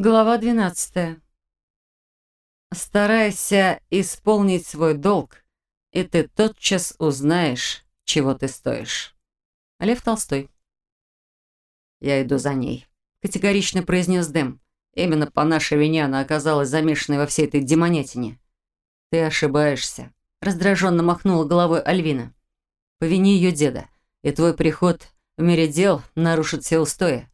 Глава 12. Старайся исполнить свой долг, и ты тотчас узнаешь, чего ты стоишь. Лев Толстой. «Я иду за ней», — категорично произнес Дэм. «Именно по нашей вине она оказалась замешанной во всей этой демонятине». «Ты ошибаешься», — раздраженно махнула головой Альвина. «По вине ее деда, и твой приход в мире дел нарушит все устои.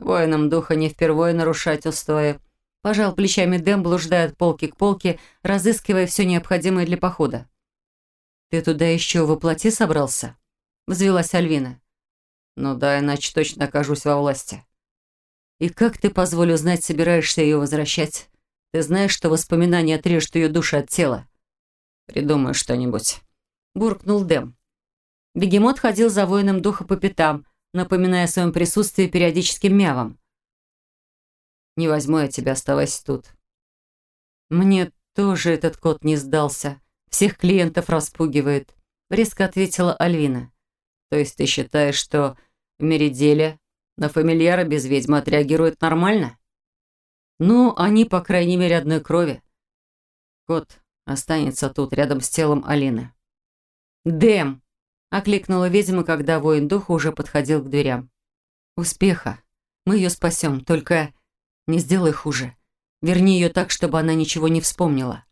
Воинам духа не впервые нарушать устои. Пожал плечами Дэм, блуждая от полки к полке, разыскивая все необходимое для похода. «Ты туда еще воплоти собрался?» Взвелась Альвина. «Ну да, иначе точно окажусь во власти». «И как ты, позволю знать, собираешься ее возвращать? Ты знаешь, что воспоминания отрежут ее душу от тела?» «Придумаю что-нибудь», — буркнул Дэм. Бегемот ходил за воином духа по пятам, напоминая о своем присутствии периодическим мявом. «Не возьму я тебя, оставайся тут». «Мне тоже этот кот не сдался. Всех клиентов распугивает», — резко ответила Альвина. «То есть ты считаешь, что в Мериделе на фамильяра без ведьмы отреагирует нормально?» «Ну, они, по крайней мере, одной крови. Кот останется тут, рядом с телом Алины». «Дэм!» Окликнула ведьма, когда воин духа уже подходил к дверям. «Успеха. Мы ее спасем, только не сделай хуже. Верни ее так, чтобы она ничего не вспомнила».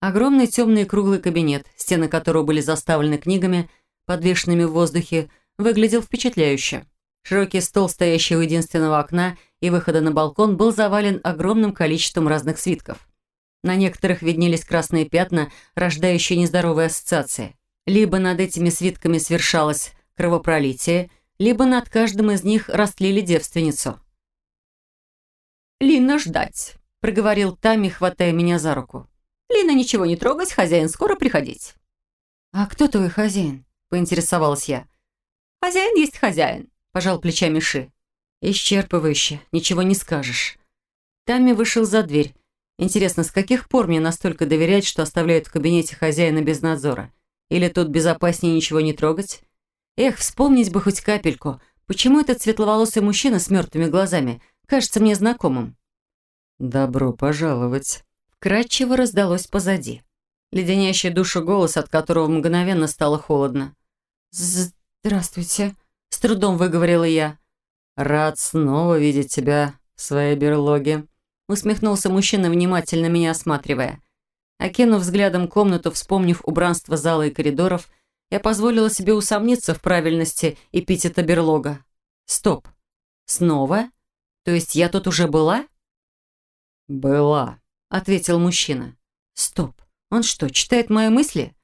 Огромный темный круглый кабинет, стены которого были заставлены книгами, подвешенными в воздухе, выглядел впечатляюще. Широкий стол, стоящий у единственного окна и выхода на балкон, был завален огромным количеством разных свитков. На некоторых виднелись красные пятна, рождающие нездоровые ассоциации. Либо над этими свитками свершалось кровопролитие, либо над каждым из них растлили девственницу. «Лина ждать», — проговорил Тами, хватая меня за руку. «Лина, ничего не трогать, хозяин скоро приходить». «А кто твой хозяин?» — поинтересовалась я. «Хозяин есть хозяин», — пожал плечами Ши. «Исчерпывающе, ничего не скажешь». Тами вышел за дверь. Интересно, с каких пор мне настолько доверять, что оставляют в кабинете хозяина без надзора? Или тут безопаснее ничего не трогать? Эх, вспомнить бы хоть капельку, почему этот светловолосый мужчина с мертвыми глазами кажется мне знакомым? «Добро пожаловать!» Кратчево раздалось позади. Леденящий душу голос, от которого мгновенно стало холодно. «Здравствуйте», — с трудом выговорила я. «Рад снова видеть тебя в своей берлоге», — усмехнулся мужчина, внимательно меня осматривая. Окинув взглядом комнату, вспомнив убранство зала и коридоров, я позволила себе усомниться в правильности эпитета берлога. Стоп. Снова? То есть я тут уже была? «Была», — ответил мужчина. «Стоп. Он что, читает мои мысли?»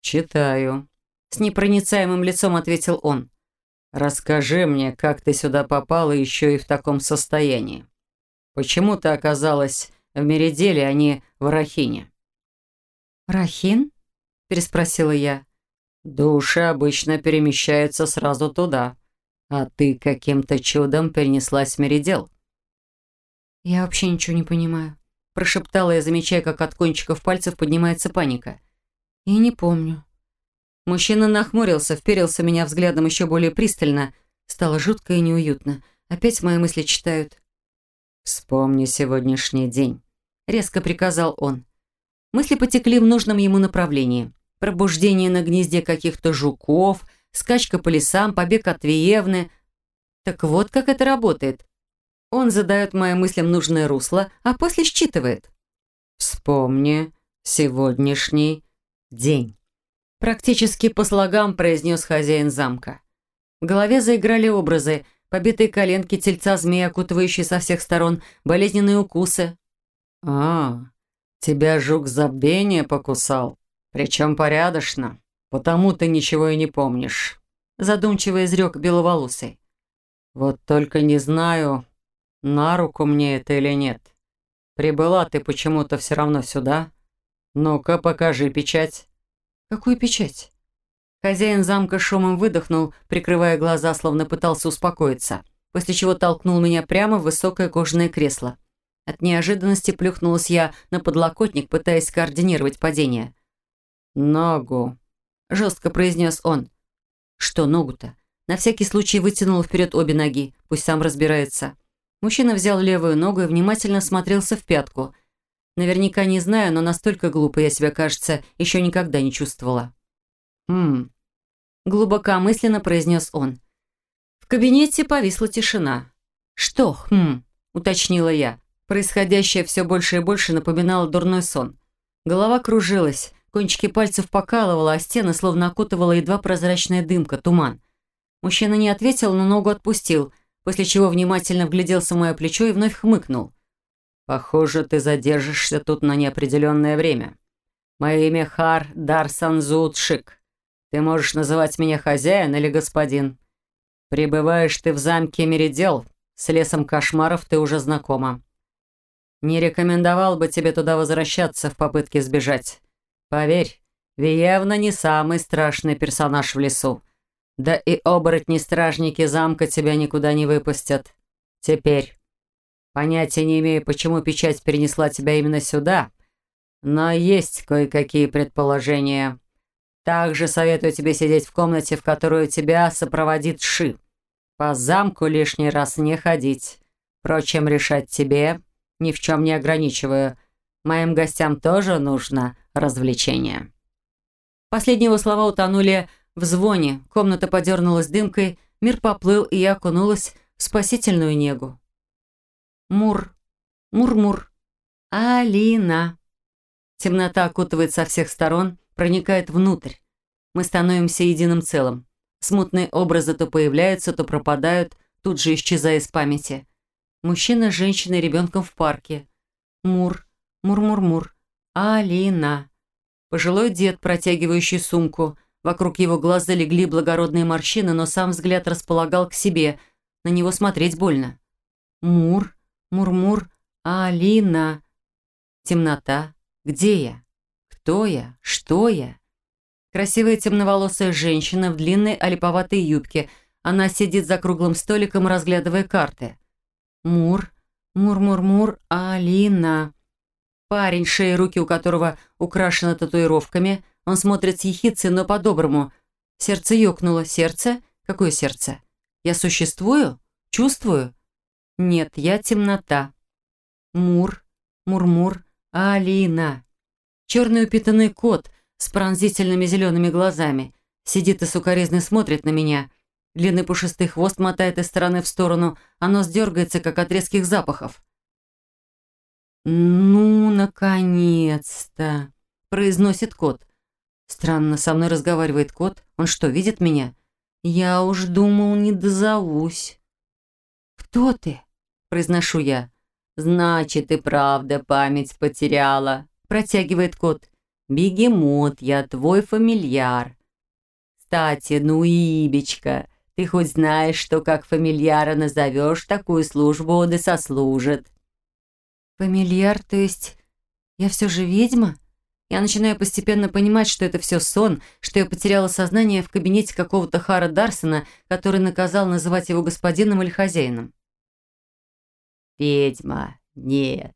«Читаю», — с непроницаемым лицом ответил он. «Расскажи мне, как ты сюда попала еще и в таком состоянии. Почему ты оказалась в Мериделе, а не в Рахине?» «Рахин?» – переспросила я. «Души обычно перемещаются сразу туда, а ты каким-то чудом перенеслась в Меридел». «Я вообще ничего не понимаю», – прошептала я, замечая, как от кончиков пальцев поднимается паника. «И не помню». Мужчина нахмурился, вперился меня взглядом еще более пристально. Стало жутко и неуютно. Опять мои мысли читают. «Вспомни сегодняшний день», — резко приказал он. Мысли потекли в нужном ему направлении. Пробуждение на гнезде каких-то жуков, скачка по лесам, побег от Виевны. Так вот, как это работает. Он задает моим мыслям нужное русло, а после считывает. «Вспомни сегодняшний день». Практически по слогам произнес хозяин замка. В голове заиграли образы, побитые коленки тельца змея, окутывающие со всех сторон, болезненные укусы. «А, Тебя жук забвения покусал, причем порядочно, потому ты ничего и не помнишь», задумчиво изрек беловолосый. «Вот только не знаю, на руку мне это или нет. Прибыла ты почему-то все равно сюда. Ну-ка, покажи печать». «Какую печать?» Хозяин замка шумом выдохнул, прикрывая глаза, словно пытался успокоиться, после чего толкнул меня прямо в высокое кожаное кресло. От неожиданности плюхнулась я на подлокотник, пытаясь координировать падение. «Ногу», — жестко произнес он. «Что ногу-то?» На всякий случай вытянул вперед обе ноги, пусть сам разбирается. Мужчина взял левую ногу и внимательно смотрелся в пятку. Наверняка не знаю, но настолько глупо я себя, кажется, еще никогда не чувствовала. «Хм...» – глубокомысленно произнес он. В кабинете повисла тишина. «Что? Хм...» – уточнила я. Происходящее все больше и больше напоминало дурной сон. Голова кружилась, кончики пальцев покалывала, а стены словно окутывала едва прозрачная дымка, туман. Мужчина не ответил, но ногу отпустил – после чего внимательно вгляделся в мое плечо и вновь хмыкнул. «Похоже, ты задержишься тут на неопределенное время. Мое имя Хар Дарсанзут Шик. Ты можешь называть меня хозяин или господин. Прибываешь ты в замке Меридел, с лесом кошмаров ты уже знакома. Не рекомендовал бы тебе туда возвращаться в попытке сбежать. Поверь, Виевна не самый страшный персонаж в лесу. Да и оборотни-стражники замка тебя никуда не выпустят. Теперь. Понятия не имею, почему печать перенесла тебя именно сюда, но есть кое-какие предположения. Также советую тебе сидеть в комнате, в которую тебя сопроводит Ши. По замку лишний раз не ходить. Впрочем, решать тебе, ни в чем не ограничиваю. Моим гостям тоже нужно развлечение». Последние слова утонули в звоне комната подернулась дымкой, мир поплыл, и я окунулась в спасительную негу. Мур, мур-мур, Алина. Темнота окутывает со всех сторон, проникает внутрь. Мы становимся единым целым. Смутные образы то появляются, то пропадают, тут же исчезая из памяти. Мужчина с женщиной и ребенком в парке. Мур, мур-мур-мур, Алина. Пожилой дед, протягивающий сумку – Вокруг его глаз залегли благородные морщины, но сам взгляд располагал к себе. На него смотреть больно. Мур, Мурмур, Алина. Темнота. Где я? Кто я? Что я? Красивая темноволосая женщина в длинной олиповатой юбке. Она сидит за круглым столиком, разглядывая карты. Мур, Мур-Мур-Мур, Алина. Парень, шея руки у которого украшена татуировками – он смотрит с ехидцей, но по-доброму. Сердце ёкнуло. Сердце? Какое сердце? Я существую? Чувствую? Нет, я темнота. Мур, Мурмур, Алина. Черный упитанный кот с пронзительными зелеными глазами. Сидит и сукоризно смотрит на меня. Длинный пушистый хвост мотает из стороны в сторону, а нос как от резких запахов. «Ну, наконец-то!» – произносит кот. Странно, со мной разговаривает кот. Он что, видит меня? Я уж думал, не дозовусь. «Кто ты?» – произношу я. «Значит, и правда память потеряла», – протягивает кот. «Бегемот, я твой фамильяр». «Кстати, ну, Ибечка, ты хоть знаешь, что как фамильяра назовешь, такую службу он и сослужит?» «Фамильяр, то есть я все же ведьма?» Я начинаю постепенно понимать, что это все сон, что я потеряла сознание в кабинете какого-то Хара Дарсона, который наказал называть его господином или хозяином. «Ведьма, нет,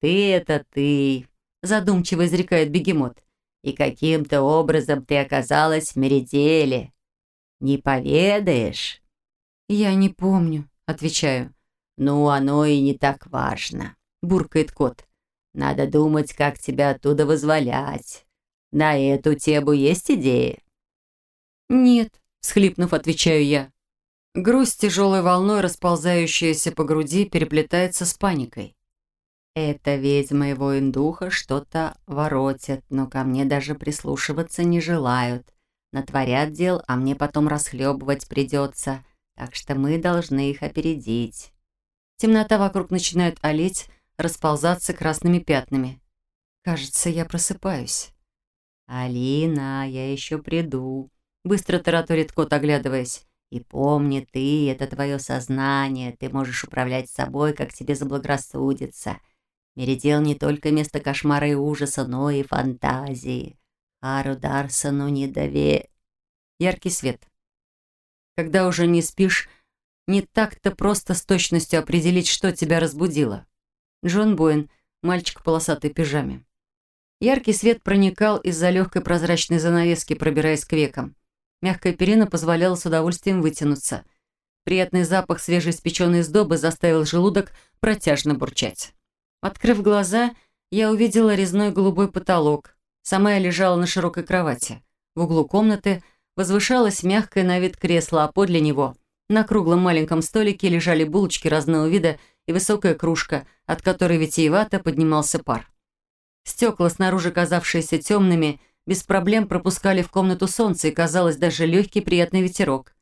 ты это ты», – задумчиво изрекает бегемот. «И каким-то образом ты оказалась в Мериделе. Не поведаешь?» «Я не помню», – отвечаю. «Ну, оно и не так важно», – буркает кот. Надо думать, как тебя оттуда вызволять. На эту тему есть идеи?» «Нет», — схлипнув, отвечаю я. Грусть тяжелой волной, расползающаяся по груди, переплетается с паникой. Это ведьма и воин духа что-то воротят, но ко мне даже прислушиваться не желают. Натворят дел, а мне потом расхлебывать придется, так что мы должны их опередить. Темнота вокруг начинает олеть, расползаться красными пятнами. Кажется, я просыпаюсь. «Алина, я еще приду», — быстро тараторит кот, оглядываясь. «И помни, ты — это твое сознание, ты можешь управлять собой, как тебе заблагорассудится. Меридел не только место кошмара и ужаса, но и фантазии. Хару Дарсону не дове...» Яркий свет. Когда уже не спишь, не так-то просто с точностью определить, что тебя разбудило. Джон Боин, мальчик в полосатой пижаме. Яркий свет проникал из-за легкой прозрачной занавески, пробираясь к векам. Мягкая перина позволяла с удовольствием вытянуться. Приятный запах свежеиспеченной сдобы заставил желудок протяжно бурчать. Открыв глаза, я увидела резной голубой потолок. Сама я лежала на широкой кровати. В углу комнаты возвышалось мягкое на вид кресло, а подле него на круглом маленьком столике лежали булочки разного вида и высокая кружка, от которой витиевато поднимался пар. Стекла, снаружи казавшиеся темными, без проблем пропускали в комнату солнце и, казалось, даже легкий приятный ветерок.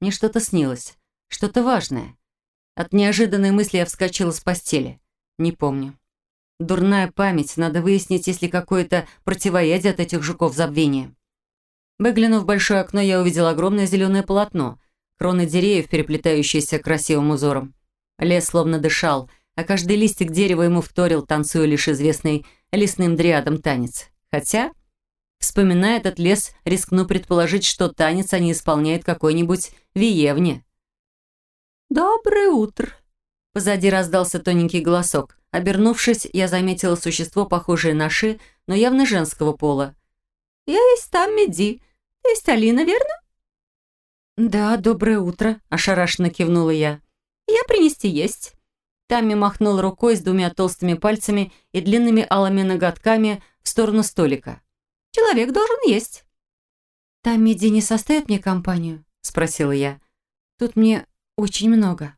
Мне что-то снилось, что-то важное. От неожиданной мысли я вскочила с постели. Не помню. Дурная память, надо выяснить, есть ли какое-то противоядие от этих жуков забвения. Выглянув в большое окно, я увидела огромное зеленое полотно, кроны деревьев, переплетающиеся красивым узором. Лес словно дышал, а каждый листик дерева ему вторил, танцуя лишь известный лесным дриадом танец. Хотя, вспоминая этот лес, рискну предположить, что танец они исполняют какой-нибудь Виевне. «Доброе утро!» Позади раздался тоненький голосок. Обернувшись, я заметила существо, похожее на Ши, но явно женского пола. «Я есть там Меди. Есть Алина, верно?» «Да, доброе утро», – ошарашенно кивнула я. «Я принести есть». Тамми махнул рукой с двумя толстыми пальцами и длинными алыми ноготками в сторону столика. «Человек должен есть». «Тамми Ди не составит мне компанию?» – спросила я. «Тут мне очень много».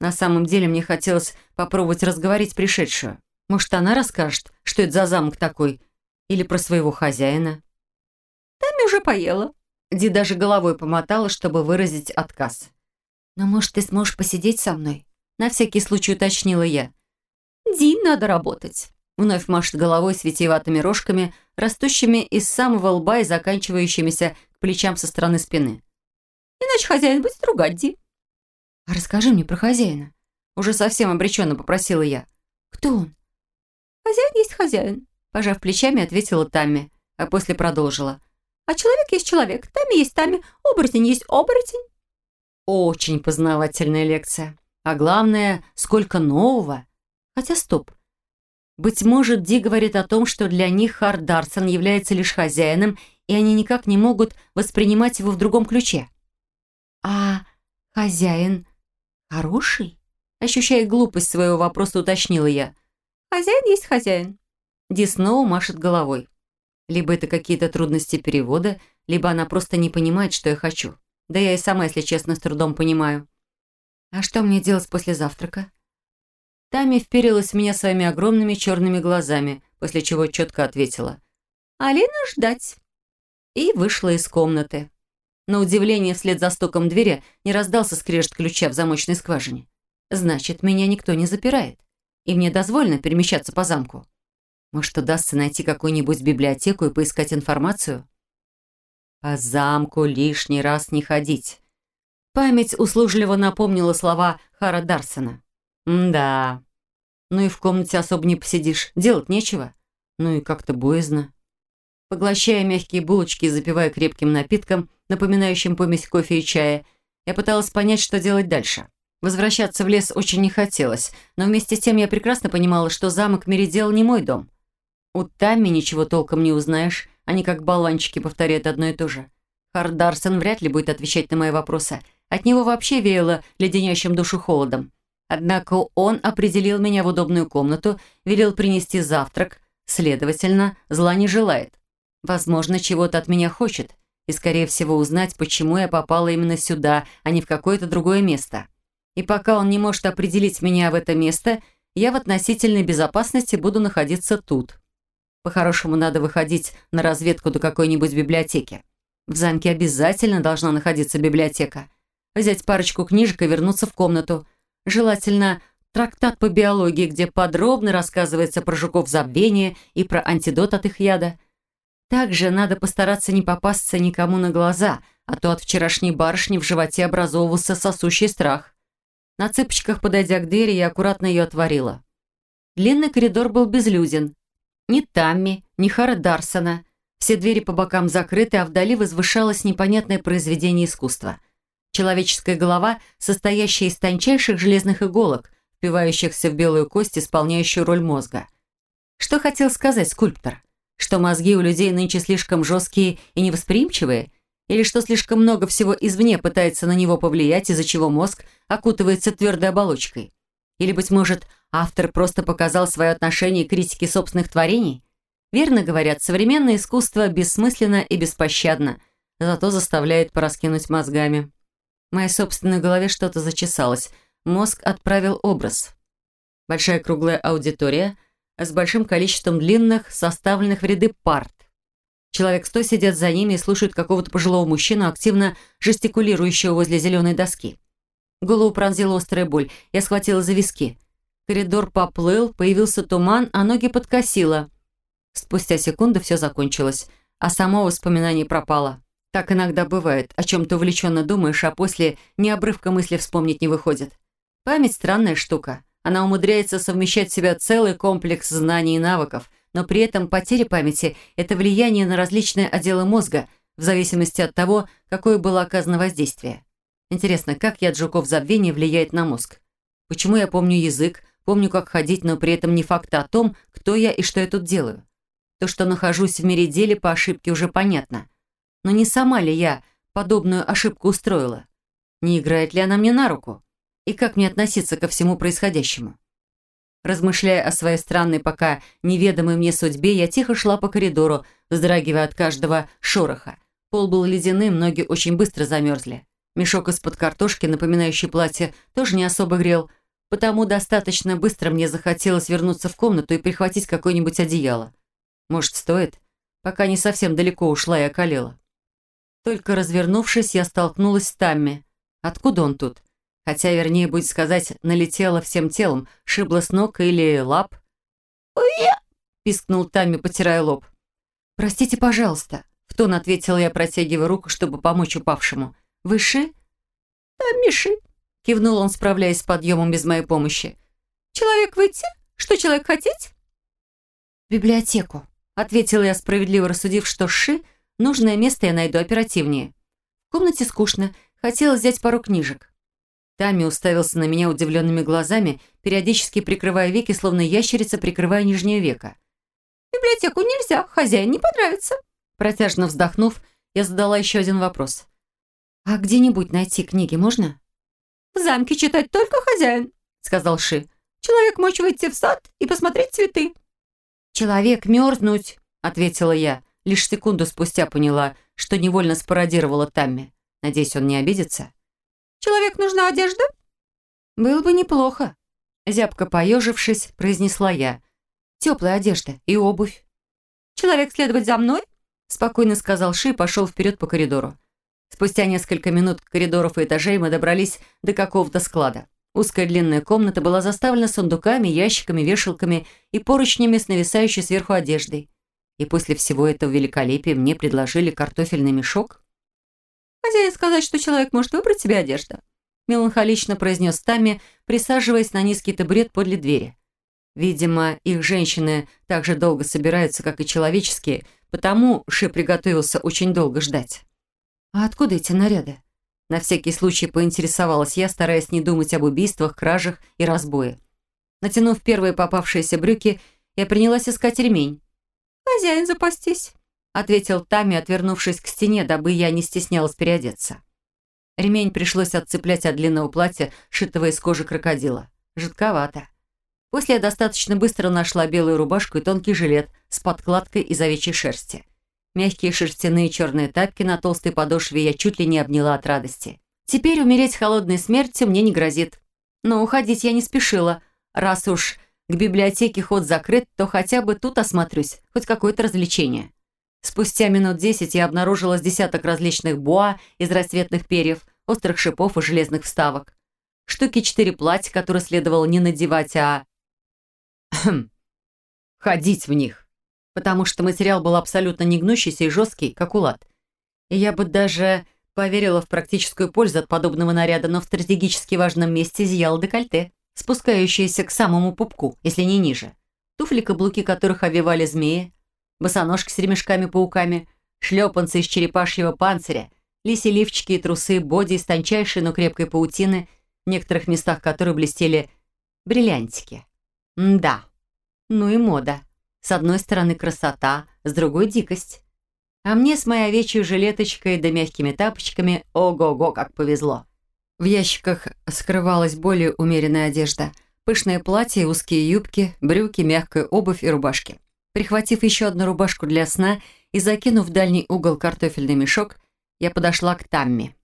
На самом деле мне хотелось попробовать разговорить пришедшую. Может, она расскажет, что это за замок такой? Или про своего хозяина? Тамми уже поела. Ди даже головой помотала, чтобы выразить отказ. «Но, может, ты сможешь посидеть со мной?» На всякий случай уточнила я. «Ди, надо работать». Вновь машет головой с витиеватыми рожками, растущими из самого лба и заканчивающимися к плечам со стороны спины. «Иначе хозяин будет ругать Ди». «А расскажи мне про хозяина». Уже совсем обреченно попросила я. «Кто он?» «Хозяин есть хозяин», пожав плечами, ответила Тамми, а после продолжила. «А человек есть человек, Тамми есть Тамми, оборотень есть оборотень». Очень познавательная лекция. А главное, сколько нового. Хотя стоп. Быть может, Ди говорит о том, что для них Хард Дарсон является лишь хозяином, и они никак не могут воспринимать его в другом ключе. А хозяин «Хороший?» Ощущая глупость своего вопроса, уточнила я. «Хозяин есть хозяин». Ди снова машет головой. Либо это какие-то трудности перевода, либо она просто не понимает, что я хочу. Да я и сама, если честно, с трудом понимаю. «А что мне делать после завтрака?» Тами вперилась в меня своими огромными черными глазами, после чего четко ответила. «Алина ждать». И вышла из комнаты. На удивление, вслед за стуком двери не раздался скрежет ключа в замочной скважине. Значит, меня никто не запирает. И мне дозволено перемещаться по замку. Может, удастся найти какую-нибудь библиотеку и поискать информацию? По замку лишний раз не ходить. Память услужливо напомнила слова Хара Дарсона. да. Ну и в комнате особо не посидишь, делать нечего. Ну и как-то боязно. Поглощая мягкие булочки и запивая крепким напитком, напоминающим помесь кофе и чая, я пыталась понять, что делать дальше. Возвращаться в лес очень не хотелось, но вместе с тем я прекрасно понимала, что замок Меридел не мой дом. У Тамми ничего толком не узнаешь, они как болванчики повторяют одно и то же. Хард Дарсон вряд ли будет отвечать на мои вопросы. От него вообще веяло леденящим душу холодом. Однако он определил меня в удобную комнату, велел принести завтрак, следовательно, зла не желает. Возможно, чего-то от меня хочет, и, скорее всего, узнать, почему я попала именно сюда, а не в какое-то другое место. И пока он не может определить меня в это место, я в относительной безопасности буду находиться тут. По-хорошему, надо выходить на разведку до какой-нибудь библиотеки. В замке обязательно должна находиться библиотека. Взять парочку книжек и вернуться в комнату. Желательно трактат по биологии, где подробно рассказывается про жуков забвения и про антидот от их яда – также надо постараться не попасться никому на глаза, а то от вчерашней барышни в животе образовывался сосущий страх. На цыпочках, подойдя к двери, я аккуратно ее отворила. Длинный коридор был безлюден. Ни Тамми, ни Хара Дарсона. Все двери по бокам закрыты, а вдали возвышалось непонятное произведение искусства. Человеческая голова, состоящая из тончайших железных иголок, впивающихся в белую кость, исполняющую роль мозга. Что хотел сказать скульптор? что мозги у людей нынче слишком жесткие и невосприимчивые, Или что слишком много всего извне пытается на него повлиять, из-за чего мозг окутывается твердой оболочкой? Или, быть может, автор просто показал свое отношение к критике собственных творений? Верно говорят, современное искусство бессмысленно и беспощадно, зато заставляет пораскинуть мозгами. В моей собственной голове что-то зачесалось. Мозг отправил образ. Большая круглая аудитория с большим количеством длинных, составленных в ряды парт. Человек сто сидят за ними и слушают какого-то пожилого мужчину, активно жестикулирующего возле зеленой доски. Голову пронзила острая боль. Я схватила за виски. Коридор поплыл, появился туман, а ноги подкосило. Спустя секунду все закончилось, а само воспоминание пропало. Так иногда бывает, о чем-то увлеченно думаешь, а после ни обрывка мысли вспомнить не выходит. Память – странная штука. Она умудряется совмещать в себя целый комплекс знаний и навыков, но при этом потеря памяти – это влияние на различные отделы мозга, в зависимости от того, какое было оказано воздействие. Интересно, как яд жуков забвения влияет на мозг? Почему я помню язык, помню, как ходить, но при этом не факты о том, кто я и что я тут делаю? То, что нахожусь в мире деле по ошибке, уже понятно. Но не сама ли я подобную ошибку устроила? Не играет ли она мне на руку? И как мне относиться ко всему происходящему? Размышляя о своей странной, пока неведомой мне судьбе, я тихо шла по коридору, вздрагивая от каждого шороха. Пол был ледяным, ноги очень быстро замерзли. Мешок из-под картошки, напоминающий платье, тоже не особо грел, потому достаточно быстро мне захотелось вернуться в комнату и прихватить какое-нибудь одеяло. Может, стоит? Пока не совсем далеко ушла и околела. Только развернувшись, я столкнулась с Тамми. Откуда он тут? Хотя, вернее, будет сказать, налетела всем телом, шибла с ног или лап. «Ой-я!» – пискнул Тамми, потирая лоб. «Простите, пожалуйста», – в тон ответила я, протягивая руку, чтобы помочь упавшему. «Вы Ши?» «Да, Миши», – кивнул он, справляясь с подъемом без моей помощи. «Человек выйти? Что человек хотеть?» «В библиотеку», ответила я, справедливо рассудив, что Ши нужное место я найду оперативнее. В комнате скучно, хотелось взять пару книжек. Тами уставился на меня удивленными глазами, периодически прикрывая веки, словно ящерица, прикрывая нижнее веко. «В библиотеку нельзя, хозяин не понравится». Протяжно вздохнув, я задала еще один вопрос. «А где-нибудь найти книги можно?» «В замке читать только хозяин», — сказал Ши. «Человек мочь выйти в сад и посмотреть цветы». «Человек мерзнуть», — ответила я. Лишь секунду спустя поняла, что невольно спародировала Тамми. Надеюсь, он не обидится. «Человек нужна одежда?» «Было бы неплохо», — зябко поежившись, произнесла я. «Теплая одежда и обувь». «Человек следовать за мной?» — спокойно сказал Ши и пошел вперед по коридору. Спустя несколько минут коридоров и этажей мы добрались до какого-то склада. Узкая длинная комната была заставлена сундуками, ящиками, вешалками и поручнями с нависающей сверху одеждой. И после всего этого великолепия мне предложили картофельный мешок. «Хозяин сказать, что человек может выбрать себе одежду», меланхолично произнес Тами, присаживаясь на низкий табурет подле двери. Видимо, их женщины так же долго собираются, как и человеческие, потому Ши приготовился очень долго ждать. «А откуда эти наряды?» На всякий случай поинтересовалась я, стараясь не думать об убийствах, кражах и разбое. Натянув первые попавшиеся брюки, я принялась искать ремень. «Хозяин, запастись», — ответил Тами, отвернувшись к стене, дабы я не стеснялась переодеться. Ремень пришлось отцеплять от длинного платья, шитого из кожи крокодила. Жидковато. После я достаточно быстро нашла белую рубашку и тонкий жилет с подкладкой из овечьей шерсти. Мягкие шерстяные черные тапки на толстой подошве я чуть ли не обняла от радости. Теперь умереть холодной смертью мне не грозит. Но уходить я не спешила. Раз уж к библиотеке ход закрыт, то хотя бы тут осмотрюсь, хоть какое-то развлечение. Спустя минут десять я обнаружила с десяток различных боа из расцветных перьев, острых шипов и железных вставок. Штуки четыре платья, которые следовало не надевать, а... ходить в них потому что материал был абсолютно не гнущийся и жесткий, как улад. И я бы даже поверила в практическую пользу от подобного наряда, но в стратегически важном месте зияло декольте, спускающееся к самому пупку, если не ниже. Туфли-каблуки которых обвивали змеи, босоножки с ремешками-пауками, шлепанцы из черепашьего панциря, лиси лифчики и трусы, боди из тончайшей, но крепкой паутины, в некоторых местах которой блестели бриллиантики. Да, ну и мода. С одной стороны красота, с другой дикость. А мне с моей овечьей жилеточкой да мягкими тапочками ого-го, как повезло. В ящиках скрывалась более умеренная одежда. Пышное платье, узкие юбки, брюки, мягкая обувь и рубашки. Прихватив еще одну рубашку для сна и закинув в дальний угол картофельный мешок, я подошла к Тамми.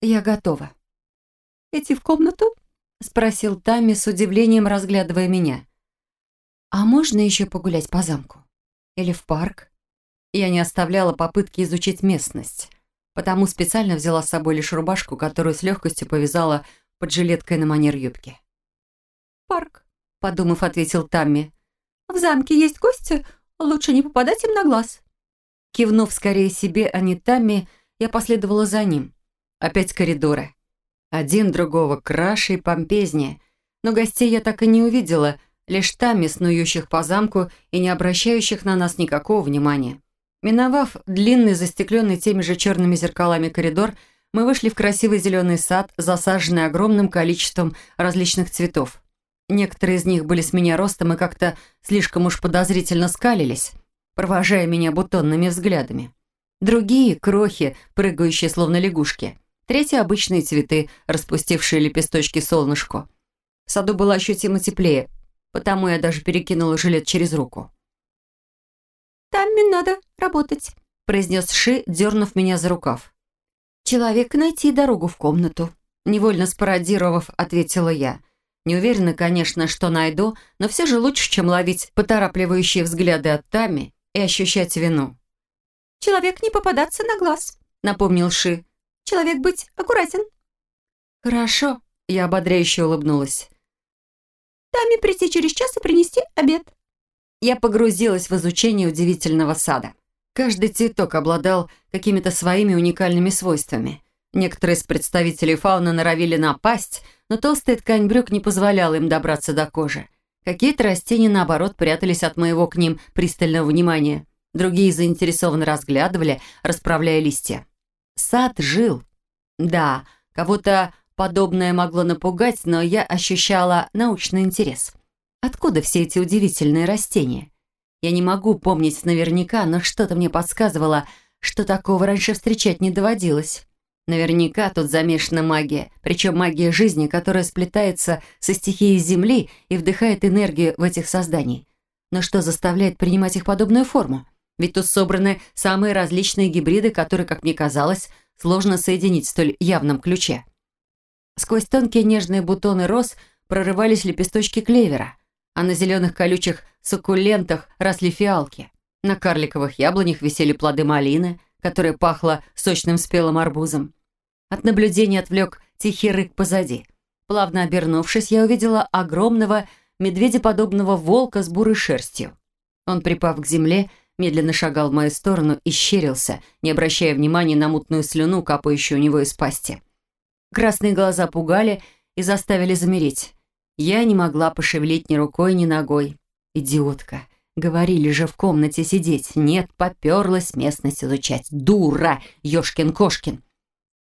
«Я готова». «Идти в комнату?» — спросил Тамми с удивлением, разглядывая меня. «А можно еще погулять по замку? Или в парк?» Я не оставляла попытки изучить местность, потому специально взяла с собой лишь рубашку, которую с легкостью повязала под жилеткой на манер юбки. «Парк», — подумав, ответил Тамми. «В замке есть гости, лучше не попадать им на глаз». Кивнув скорее себе, а не Тамми, я последовала за ним. Опять коридоры. Один другого краше и помпезнее. Но гостей я так и не увидела, лишь Тамми, снующих по замку и не обращающих на нас никакого внимания. Миновав длинный, застекленный теми же черными зеркалами коридор, мы вышли в красивый зеленый сад, засаженный огромным количеством различных цветов. Некоторые из них были с меня ростом и как-то слишком уж подозрительно скалились, провожая меня бутонными взглядами. Другие — крохи, прыгающие словно лягушки. Третьи — обычные цветы, распустившие лепесточки солнышку. В саду было ощутимо теплее, потому я даже перекинула жилет через руку. «Тамми надо работать», — произнес Ши, дернув меня за рукав. «Человек найти дорогу в комнату», — невольно спародировав, ответила я. Не уверена, конечно, что найду, но все же лучше, чем ловить поторапливающие взгляды от Тами и ощущать вину. «Человек не попадаться на глаз», — напомнил Ши. «Человек быть аккуратен». «Хорошо», — я ободряюще улыбнулась. «Тами прийти через час и принести обед», я погрузилась в изучение удивительного сада. Каждый цветок обладал какими-то своими уникальными свойствами. Некоторые из представителей фауны норовили напасть, но толстая ткань брюк не позволяла им добраться до кожи. Какие-то растения, наоборот, прятались от моего к ним пристального внимания. Другие заинтересованно разглядывали, расправляя листья. Сад жил. Да, кого-то подобное могло напугать, но я ощущала научный интерес. Откуда все эти удивительные растения? Я не могу помнить наверняка, но что-то мне подсказывало, что такого раньше встречать не доводилось. Наверняка тут замешана магия, причем магия жизни, которая сплетается со стихией Земли и вдыхает энергию в этих созданий. Но что заставляет принимать их подобную форму? Ведь тут собраны самые различные гибриды, которые, как мне казалось, сложно соединить в столь явном ключе. Сквозь тонкие нежные бутоны роз прорывались лепесточки клевера а на зеленых колючих суккулентах росли фиалки. На карликовых яблонях висели плоды малины, которая пахла сочным спелым арбузом. От наблюдения отвлек тихий рык позади. Плавно обернувшись, я увидела огромного медведеподобного волка с бурой шерстью. Он, припав к земле, медленно шагал в мою сторону и щерился, не обращая внимания на мутную слюну, капающую у него из пасти. Красные глаза пугали и заставили замереть. Я не могла пошевелить ни рукой, ни ногой. Идиотка. Говорили же в комнате сидеть. Нет, поперлась местность изучать. Дура! Ёшкин-кошкин.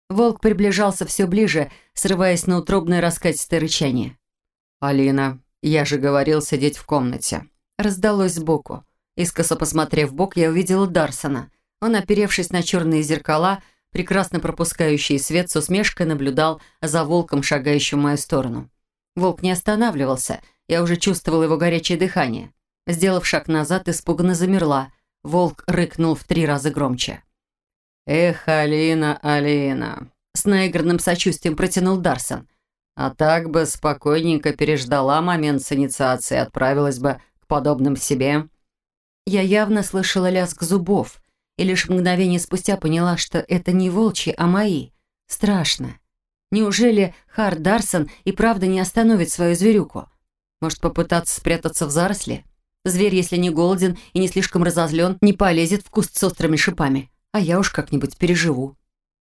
Волк приближался все ближе, срываясь на утробное раскатистое рычание. «Алина, я же говорил сидеть в комнате». Раздалось сбоку. Искоса посмотрев бок, я увидела Дарсона. Он, оперевшись на черные зеркала, прекрасно пропускающий свет, с усмешкой наблюдал за волком, шагающим в мою сторону. Волк не останавливался, я уже чувствовал его горячее дыхание. Сделав шаг назад, испуганно замерла. Волк рыкнул в три раза громче. «Эх, Алина, Алина!» С наигранным сочувствием протянул Дарсон. «А так бы спокойненько переждала момент с инициацией, отправилась бы к подобным себе». Я явно слышала лязг зубов, и лишь мгновение спустя поняла, что это не волчьи, а мои. Страшно. Неужели Хард Дарсон и правда не остановит свою зверюку? Может, попытаться спрятаться в заросли? Зверь, если не голоден и не слишком разозлен, не полезет в куст с острыми шипами. А я уж как-нибудь переживу.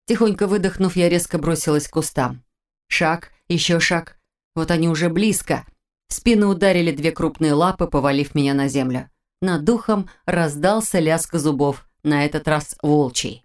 Тихонько выдохнув, я резко бросилась к кустам. Шаг, еще шаг. Вот они уже близко. В спину ударили две крупные лапы, повалив меня на землю. Над духом раздался лязг зубов, на этот раз волчий.